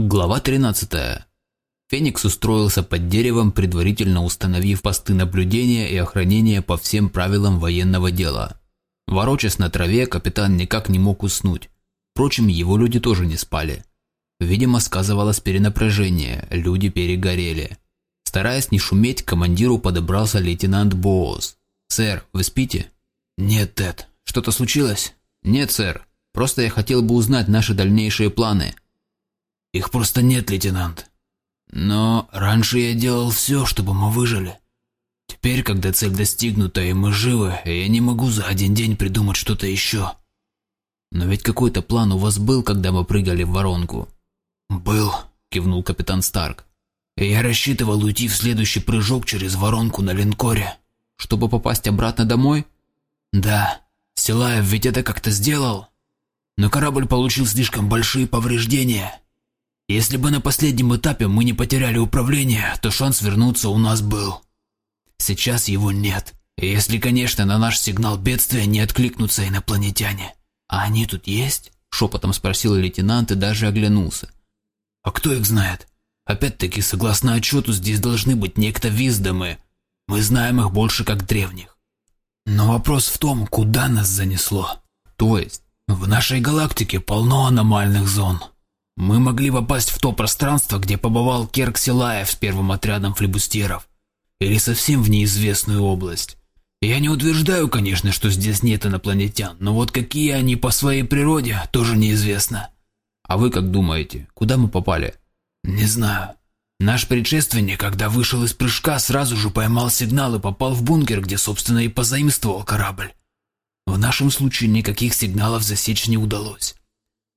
Глава 13. Феникс устроился под деревом, предварительно установив посты наблюдения и охранения по всем правилам военного дела. Ворочась на траве, капитан никак не мог уснуть. Впрочем, его люди тоже не спали. Видимо, сказывалось перенапряжение, люди перегорели. Стараясь не шуметь, к командиру подобрался лейтенант Боос. «Сэр, вы спите?» «Нет, Тед. Что-то случилось?» «Нет, сэр. Просто я хотел бы узнать наши дальнейшие планы». Их просто нет, лейтенант. Но раньше я делал все, чтобы мы выжили. Теперь, когда цель достигнута и мы живы, я не могу за один день придумать что-то еще. Но ведь какой-то план у вас был, когда мы прыгали в воронку? Был, кивнул капитан Старк. И я рассчитывал уйти в следующий прыжок через воронку на линкоре. Чтобы попасть обратно домой? Да. Силаев ведь это как-то сделал. Но корабль получил слишком большие повреждения. Если бы на последнем этапе мы не потеряли управление, то шанс вернуться у нас был. Сейчас его нет. Если, конечно, на наш сигнал бедствия не откликнутся инопланетяне. А они тут есть? Шепотом спросил лейтенант и даже оглянулся. А кто их знает? Опять-таки, согласно отчету, здесь должны быть некто Виздомы. Мы знаем их больше как древних. Но вопрос в том, куда нас занесло. То есть? В нашей галактике полно аномальных зон. Мы могли попасть в то пространство, где побывал Керк Силаев с первым отрядом флебустеров. Или совсем в неизвестную область. Я не утверждаю, конечно, что здесь нет инопланетян, но вот какие они по своей природе, тоже неизвестно. А вы как думаете, куда мы попали? Не знаю. Наш предшественник, когда вышел из прыжка, сразу же поймал сигнал и попал в бункер, где, собственно, и позаимствовал корабль. В нашем случае никаких сигналов засечь не удалось.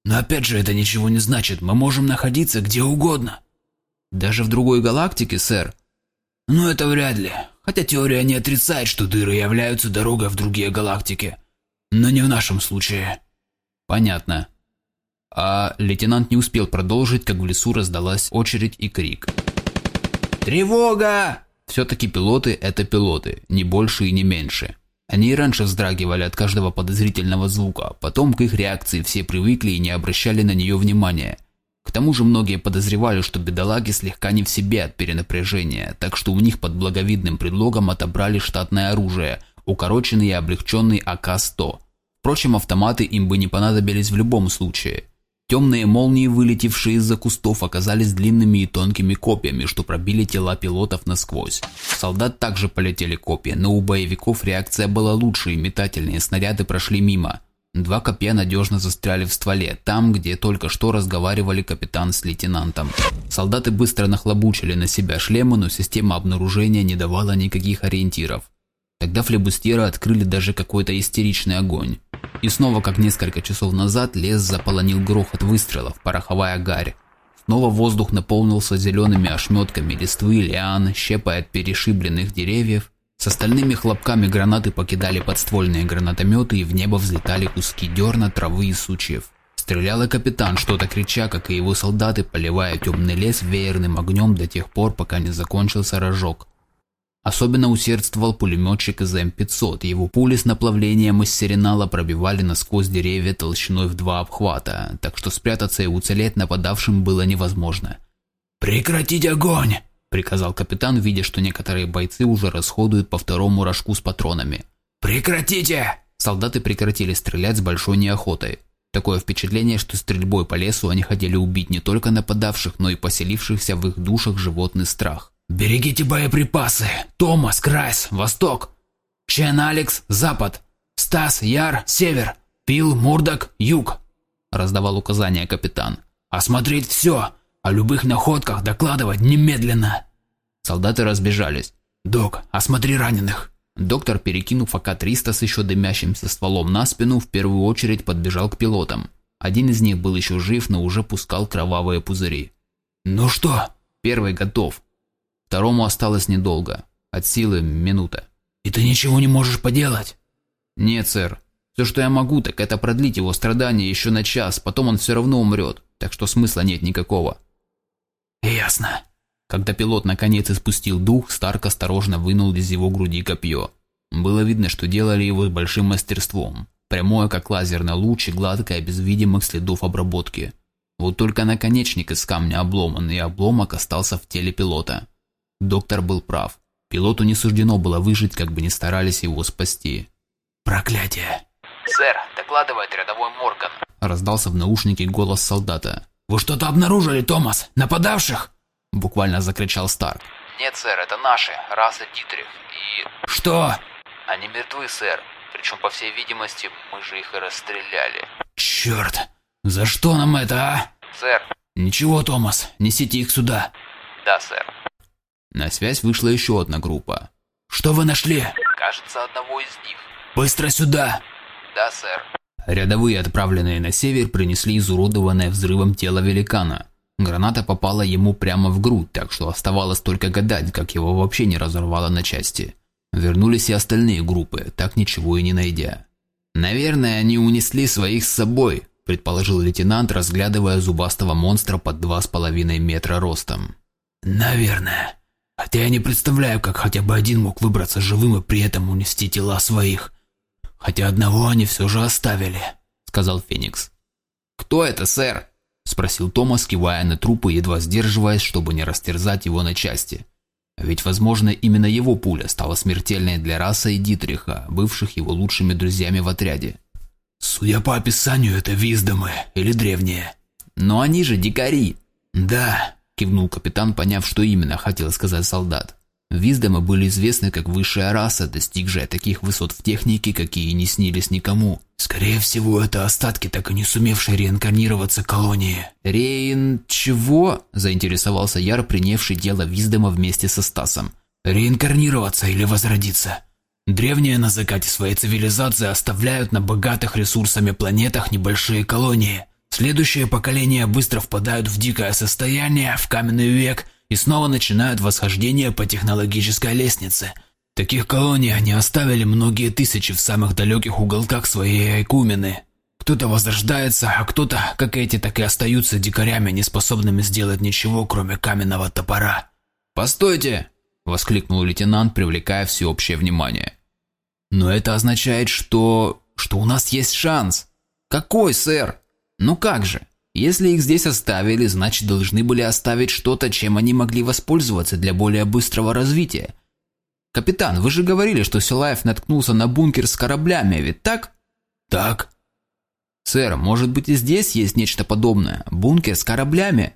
Но опять же это ничего не значит, мы можем находиться где угодно. Даже в другой галактике, сэр? Ну это вряд ли. Хотя теория не отрицает, что дыры являются дорогой в другие галактики. Но не в нашем случае. Понятно. А лейтенант не успел продолжить, как в лесу раздалась очередь и крик. «Тревога!» Все-таки пилоты – это пилоты, не больше и не меньше. Они и раньше вздрагивали от каждого подозрительного звука, потом к их реакции все привыкли и не обращали на нее внимания. К тому же многие подозревали, что бедолаги слегка не в себе от перенапряжения, так что у них под благовидным предлогом отобрали штатное оружие, укороченный и облегченный АК-100. Впрочем, автоматы им бы не понадобились в любом случае. Темные молнии, вылетевшие из-за кустов, оказались длинными и тонкими копьями, что пробили тела пилотов насквозь. Солдат также полетели копья, но у боевиков реакция была лучше и метательные снаряды прошли мимо. Два копья надежно застряли в стволе, там, где только что разговаривали капитан с лейтенантом. Солдаты быстро нахлобучили на себя шлемы, но система обнаружения не давала никаких ориентиров. Тогда флебустьеры открыли даже какой-то истеричный огонь. И снова, как несколько часов назад, лес заполонил грохот выстрелов, пороховая гарь. Снова воздух наполнился зелеными ошметками листвы, лиан, щепой от перешибленных деревьев. С остальными хлопками гранаты покидали подствольные гранатометы и в небо взлетали куски дерна, травы и сучьев. Стрелял и капитан, что-то крича, как и его солдаты, поливая темный лес веерным огнем до тех пор, пока не закончился рожок. Особенно усердствовал пулеметчик из М-500, его пули с наплавлением из серенала пробивали насквозь деревья толщиной в два обхвата, так что спрятаться и уцелеть нападавшим было невозможно. «Прекратить огонь!» – приказал капитан, видя, что некоторые бойцы уже расходуют по второму рожку с патронами. «Прекратите!» Солдаты прекратили стрелять с большой неохотой. Такое впечатление, что стрельбой по лесу они хотели убить не только нападавших, но и поселившихся в их душах животный страх. «Берегите боеприпасы! Томас, Крайс, Восток! Чен, Алекс, Запад! Стас, Яр, Север! Пил, Мурдок, Юг!» Раздавал указания капитан. «Осмотреть все! О любых находках докладывать немедленно!» Солдаты разбежались. «Док, осмотри раненых!» Доктор, перекинув АК-300 с еще дымящимся стволом на спину, в первую очередь подбежал к пилотам. Один из них был еще жив, но уже пускал кровавые пузыри. «Ну что?» «Первый готов. Второму осталось недолго. От силы минута. «И ты ничего не можешь поделать?» «Нет, сэр. Все, что я могу, так это продлить его страдания еще на час, потом он все равно умрет, так что смысла нет никакого». «Ясно». Когда пилот наконец испустил дух, Старк осторожно вынул из его груди копье. Было видно, что делали его с большим мастерством. Прямое, как лазерный луч, и гладкое, без видимых следов обработки. Вот только наконечник из камня обломан, и обломок остался в теле пилота. Доктор был прав. Пилоту не суждено было выжить, как бы ни старались его спасти. «Проклятие!» «Сэр, докладывает рядовой Морган», – раздался в наушнике голос солдата. «Вы что-то обнаружили, Томас? Нападавших?» – буквально закричал Старк. «Нет, сэр, это наши, раса Дитрих, и...» «Что?» «Они мертвы, сэр. Причем, по всей видимости, мы же их и расстреляли». «Черт! За что нам это, а?» «Сэр». «Ничего, Томас, несите их сюда». «Да, сэр». На связь вышла еще одна группа. «Что вы нашли?» «Кажется, одного из них». «Быстро сюда!» «Да, сэр». Рядовые, отправленные на север, принесли изуродованное взрывом тело великана. Граната попала ему прямо в грудь, так что оставалось только гадать, как его вообще не разорвало на части. Вернулись и остальные группы, так ничего и не найдя. «Наверное, они унесли своих с собой», – предположил лейтенант, разглядывая зубастого монстра под два с половиной метра ростом. «Наверное. Хотя я не представляю, как хотя бы один мог выбраться живым и при этом унести тела своих. Хотя одного они все же оставили», – сказал Феникс. «Кто это, сэр?» – спросил Томас, кивая на трупы, едва сдерживаясь, чтобы не растерзать его на части. Ведь, возможно, именно его пуля стала смертельной для Раса и Дитриха, бывших его лучшими друзьями в отряде. «Судя по описанию, это виздомы или древние». «Но они же дикари!» «Да», – кивнул капитан, поняв, что именно хотел сказать солдат. Виздомы были известны как высшая раса, достигшая таких высот в технике, какие не снились никому. Скорее всего, это остатки так и не сумевшей реинкарнироваться колонии. Рейн... чего? Заинтересовался Яр, принявший дело Виздома вместе со Стасом. Реинкарнироваться или возродиться. Древние на закате своей цивилизации оставляют на богатых ресурсами планетах небольшие колонии. Следующее поколение быстро впадают в дикое состояние, в каменный век – и снова начинают восхождение по технологической лестнице. Таких колоний они оставили многие тысячи в самых далеких уголках своей Айкумены. Кто-то возрождается, а кто-то, как эти, так и остаются дикарями, неспособными сделать ничего, кроме каменного топора. «Постойте!» – воскликнул лейтенант, привлекая всеобщее внимание. «Но это означает, что... что у нас есть шанс!» «Какой, сэр? Ну как же? Если их здесь оставили, значит должны были оставить что-то, чем они могли воспользоваться для более быстрого развития. Капитан, вы же говорили, что Силаев наткнулся на бункер с кораблями, ведь так? Так. Сэр, может быть и здесь есть нечто подобное? Бункер с кораблями?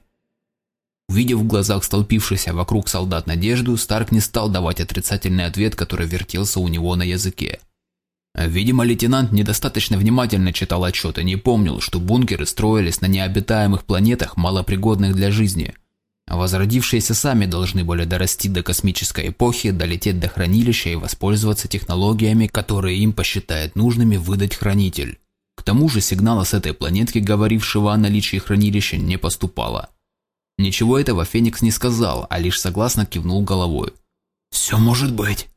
Увидев в глазах столпившихся вокруг солдат надежду, Старк не стал давать отрицательный ответ, который вертелся у него на языке. Видимо, лейтенант недостаточно внимательно читал отчет и не помнил, что бункеры строились на необитаемых планетах, малопригодных для жизни. Возродившиеся сами должны были дорасти до космической эпохи, долететь до хранилища и воспользоваться технологиями, которые им посчитает нужными выдать хранитель. К тому же сигнала с этой планетки, говорившего о наличии хранилища, не поступало. Ничего этого Феникс не сказал, а лишь согласно кивнул головой. «Все может быть».